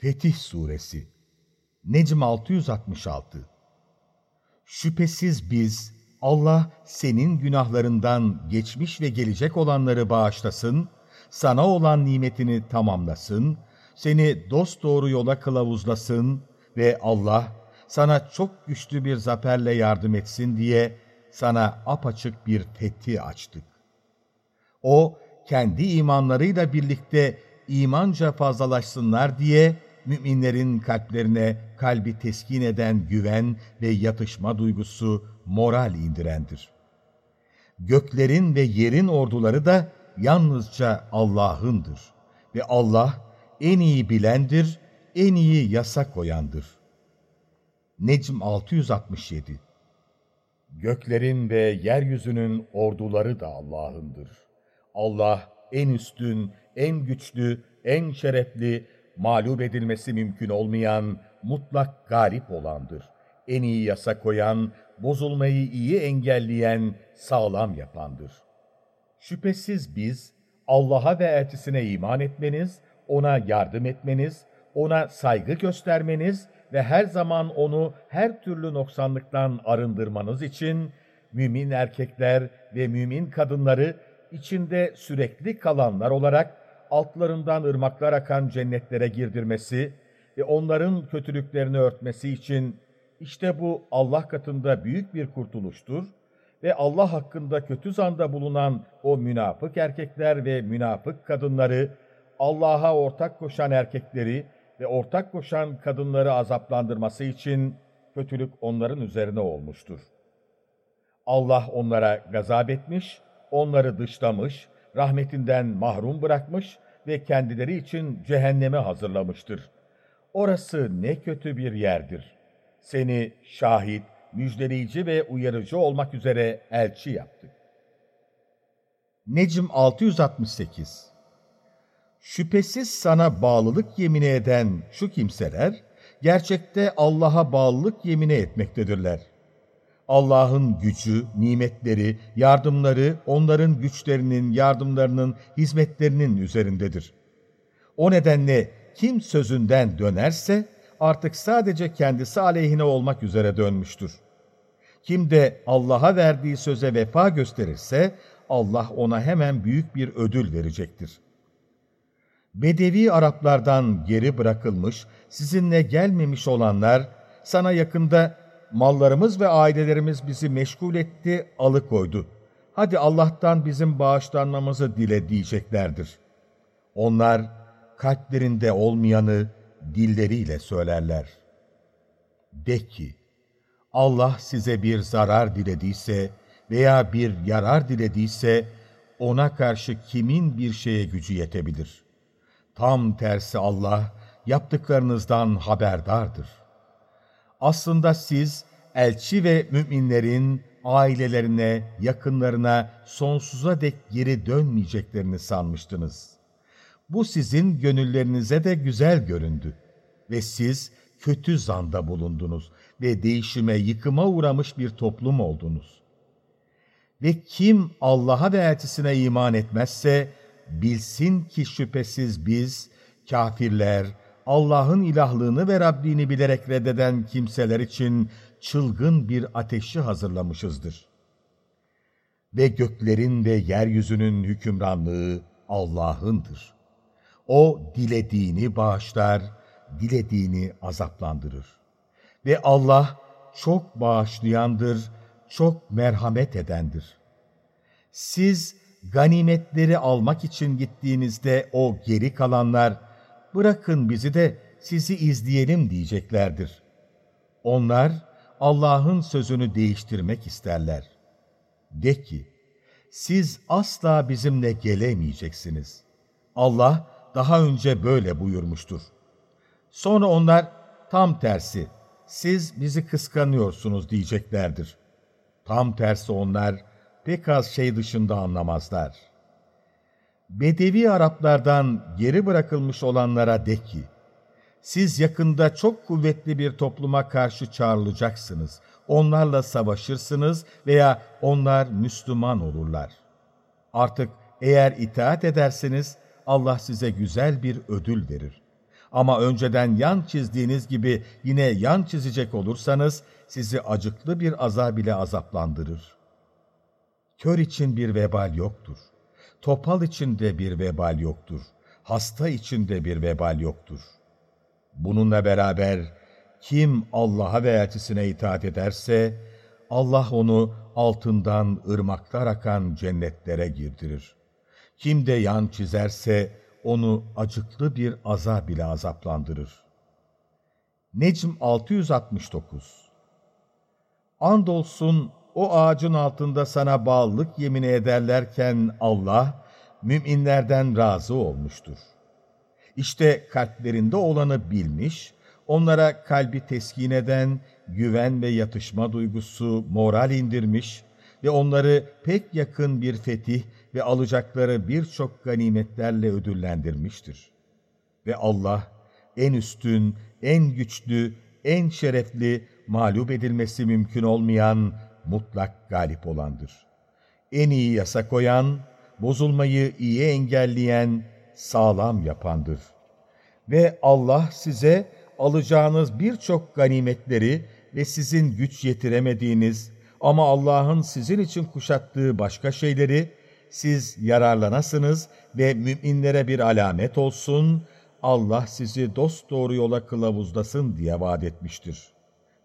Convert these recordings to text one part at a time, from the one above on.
Fetih Suresi Necm 666 Şüphesiz biz, Allah senin günahlarından geçmiş ve gelecek olanları bağışlasın, sana olan nimetini tamamlasın, seni dosdoğru yola kılavuzlasın ve Allah sana çok güçlü bir zaferle yardım etsin diye sana apaçık bir fethi açtık. O, kendi imanlarıyla birlikte imanca fazlalaşsınlar diye müminlerin kalplerine kalbi teskin eden güven ve yatışma duygusu moral indirendir. Göklerin ve yerin orduları da yalnızca Allah'ındır ve Allah en iyi bilendir, en iyi yasa koyandır. Necm 667 Göklerin ve yeryüzünün orduları da Allah'ındır. Allah en üstün, en güçlü, en şerefli, mağlup edilmesi mümkün olmayan, mutlak galip olandır. En iyi yasa koyan, bozulmayı iyi engelleyen, sağlam yapandır. Şüphesiz biz, Allah'a ve elçisine iman etmeniz, ona yardım etmeniz, ona saygı göstermeniz ve her zaman onu her türlü noksanlıktan arındırmanız için mümin erkekler ve mümin kadınları içinde sürekli kalanlar olarak altlarından ırmaklar akan cennetlere girdirmesi ve onların kötülüklerini örtmesi için işte bu Allah katında büyük bir kurtuluştur ve Allah hakkında kötü zanda bulunan o münafık erkekler ve münafık kadınları, Allah'a ortak koşan erkekleri ve ortak koşan kadınları azaplandırması için kötülük onların üzerine olmuştur. Allah onlara gazap etmiş, onları dışlamış, rahmetinden mahrum bırakmış ve kendileri için cehenneme hazırlamıştır. Orası ne kötü bir yerdir. Seni şahit, müjdeleyici ve uyarıcı olmak üzere elçi yaptık. Necm 668 Şüphesiz sana bağlılık yemini eden şu kimseler, gerçekte Allah'a bağlılık yemini etmektedirler. Allah'ın gücü, nimetleri, yardımları onların güçlerinin, yardımlarının, hizmetlerinin üzerindedir. O nedenle kim sözünden dönerse artık sadece kendisi aleyhine olmak üzere dönmüştür. Kim de Allah'a verdiği söze vefa gösterirse Allah ona hemen büyük bir ödül verecektir. Bedevi Araplardan geri bırakılmış, sizinle gelmemiş olanlar sana yakında mallarımız ve ailelerimiz bizi meşgul etti, alıkoydu. Hadi Allah'tan bizim bağışlanmamızı dile diyeceklerdir. Onlar kalplerinde olmayanı dilleriyle söylerler. De ki, Allah size bir zarar dilediyse veya bir yarar dilediyse, ona karşı kimin bir şeye gücü yetebilir? Tam tersi Allah, yaptıklarınızdan haberdardır. Aslında siz elçi ve müminlerin ailelerine, yakınlarına sonsuza dek geri dönmeyeceklerini sanmıştınız. Bu sizin gönüllerinize de güzel göründü ve siz kötü zanda bulundunuz ve değişime, yıkıma uğramış bir toplum oldunuz. Ve kim Allah'a ve elçisine iman etmezse, bilsin ki şüphesiz biz, kafirler, Allah'ın ilahlığını ve Rabbini bilerek reddeden kimseler için çılgın bir ateşi hazırlamışızdır. Ve göklerin ve yeryüzünün hükümranlığı Allah'ındır. O dilediğini bağışlar, dilediğini azaplandırır. Ve Allah çok bağışlayandır, çok merhamet edendir. Siz ganimetleri almak için gittiğinizde o geri kalanlar, bırakın bizi de sizi izleyelim diyeceklerdir. Onlar Allah'ın sözünü değiştirmek isterler. De ki, siz asla bizimle gelemeyeceksiniz. Allah daha önce böyle buyurmuştur. Sonra onlar tam tersi, siz bizi kıskanıyorsunuz diyeceklerdir. Tam tersi onlar pek az şey dışında anlamazlar. Bedevi Araplardan geri bırakılmış olanlara de ki, siz yakında çok kuvvetli bir topluma karşı çağrılacaksınız. Onlarla savaşırsınız veya onlar Müslüman olurlar. Artık eğer itaat ederseniz Allah size güzel bir ödül verir. Ama önceden yan çizdiğiniz gibi yine yan çizecek olursanız sizi acıklı bir azab ile azaplandırır. Kör için bir vebal yoktur. Topal için de bir vebal yoktur. Hasta için de bir vebal yoktur. Bununla beraber kim Allah'a ve elçisine itaat ederse, Allah onu altından ırmaklar akan cennetlere girdirir. Kim de yan çizerse, onu acıklı bir azab ile azaplandırır. Necm 669 Andolsun o ağacın altında sana bağlılık yemini ederlerken Allah, müminlerden razı olmuştur. İşte kalplerinde olanı bilmiş, onlara kalbi teskin eden, güven ve yatışma duygusu moral indirmiş ve onları pek yakın bir fetih ve alacakları birçok ganimetlerle ödüllendirmiştir. Ve Allah en üstün, en güçlü, en şerefli, mağlup edilmesi mümkün olmayan, mutlak galip olandır. En iyi yasa koyan, bozulmayı iyi engelleyen, sağlam yapandır. Ve Allah size alacağınız birçok ganimetleri ve sizin güç yetiremediğiniz ama Allah'ın sizin için kuşattığı başka şeyleri siz yararlanasınız ve müminlere bir alamet olsun, Allah sizi dost doğru yola kılavuzlasın diye vaat etmiştir.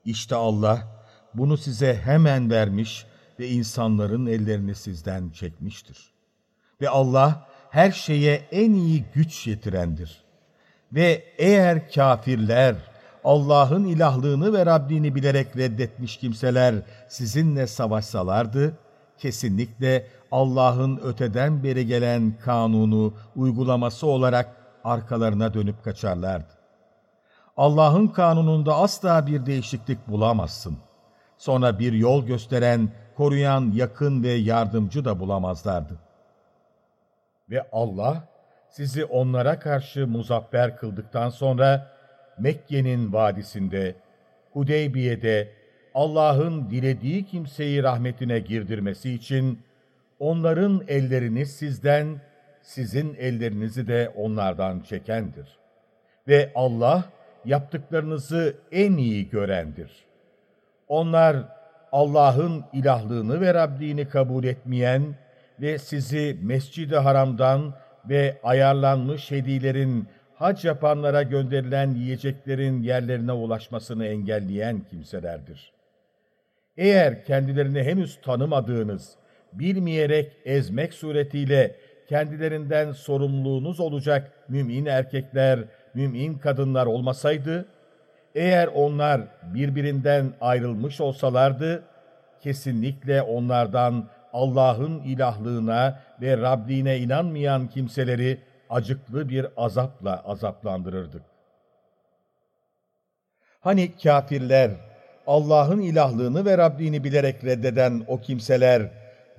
İşte Allah bunu size hemen vermiş ve insanların ellerini sizden çekmiştir. Ve Allah her şeye en iyi güç yetirendir. Ve eğer kafirler, Allah'ın ilahlığını ve Rabbini bilerek reddetmiş kimseler sizinle savaşsalardı, kesinlikle Allah'ın öteden beri gelen kanunu uygulaması olarak arkalarına dönüp kaçarlardı. Allah'ın kanununda asla bir değişiklik bulamazsın. Sonra bir yol gösteren, koruyan, yakın ve yardımcı da bulamazlardı. Ve Allah sizi onlara karşı muzaffer kıldıktan sonra Mekke'nin vadisinde, Hudeybiye'de Allah'ın dilediği kimseyi rahmetine girdirmesi için onların ellerini sizden, sizin ellerinizi de onlardan çekendir. Ve Allah yaptıklarınızı en iyi görendir. Onlar Allah'ın ilahlığını ve Rabliğini kabul etmeyen ve sizi Mescid-i Haram'dan ve ayarlanmış hedilerin hac yapanlara gönderilen yiyeceklerin yerlerine ulaşmasını engelleyen kimselerdir. Eğer kendilerini henüz tanımadığınız, bilmeyerek ezmek suretiyle kendilerinden sorumluluğunuz olacak mümin erkekler, mümin kadınlar olmasaydı, eğer onlar birbirinden ayrılmış olsalardı, kesinlikle onlardan Allah'ın ilahlığına ve Rabbine inanmayan kimseleri acıklı bir azapla azaplandırırdık. Hani kafirler, Allah'ın ilahlığını ve Rabbini bilerek reddeden o kimseler,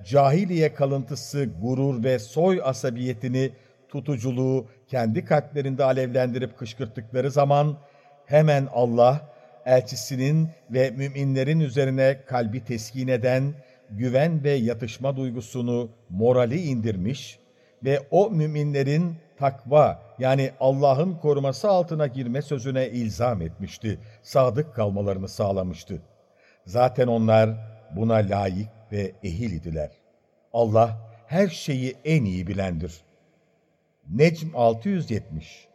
cahiliye kalıntısı gurur ve soy asabiyetini, tutuculuğu kendi kalplerinde alevlendirip kışkırttıkları zaman, hemen Allah, elçisinin ve müminlerin üzerine kalbi teskin eden, güven ve yatışma duygusunu, morali indirmiş ve o müminlerin takva yani Allah'ın koruması altına girme sözüne ilzam etmişti, sadık kalmalarını sağlamıştı. Zaten onlar buna layık ve ehil idiler. Allah her şeyi en iyi bilendir. Necm 670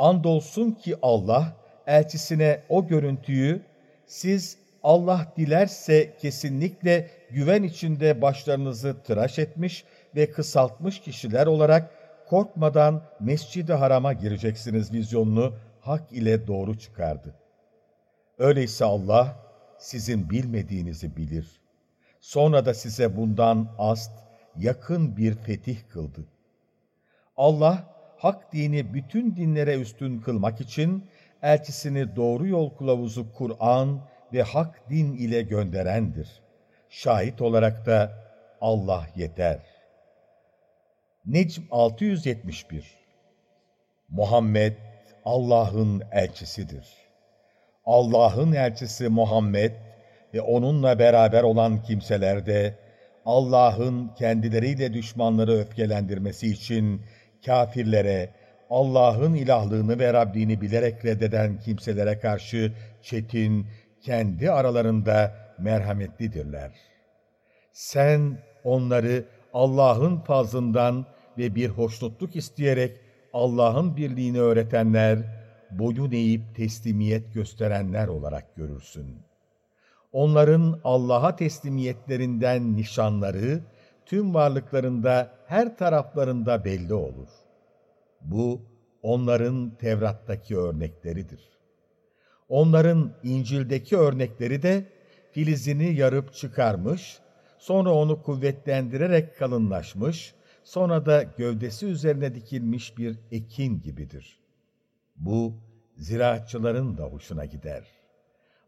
Andolsun ki Allah elçisine o görüntüyü siz Allah dilerse kesinlikle güven içinde başlarınızı tıraş etmiş ve kısaltmış kişiler olarak korkmadan Mescid-i Haram'a gireceksiniz vizyonunu hak ile doğru çıkardı. Öyleyse Allah sizin bilmediğinizi bilir. Sonra da size bundan ast, yakın bir fetih kıldı. Allah, hak dini bütün dinlere üstün kılmak için elçisini doğru yol kılavuzu Kur'an ve hak din ile gönderendir. Şahit olarak da Allah yeter. Necm 671 Muhammed Allah'ın elçisidir. Allah'ın elçisi Muhammed ve onunla beraber olan kimseler de Allah'ın kendileriyle düşmanları öfkelendirmesi için kafirlere Allah'ın ilahlığını ve Rabbini bilerek reddeden kimselere karşı çetin, kendi aralarında merhametlidirler. Sen onları Allah'ın fazlından ve bir hoşnutluk isteyerek Allah'ın birliğini öğretenler, boyun eğip teslimiyet gösterenler olarak görürsün. Onların Allah'a teslimiyetlerinden nişanları, tüm varlıklarında her taraflarında belli olur. Bu, onların Tevrat'taki örnekleridir. Onların İncil'deki örnekleri de filizini yarıp çıkarmış, sonra onu kuvvetlendirerek kalınlaşmış, sonra da gövdesi üzerine dikilmiş bir ekin gibidir. Bu, ziraatçıların da hoşuna gider.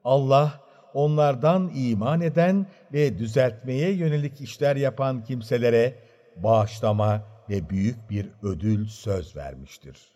Allah, onlardan iman eden ve düzeltmeye yönelik işler yapan kimselere bağışlama ve büyük bir ödül söz vermiştir.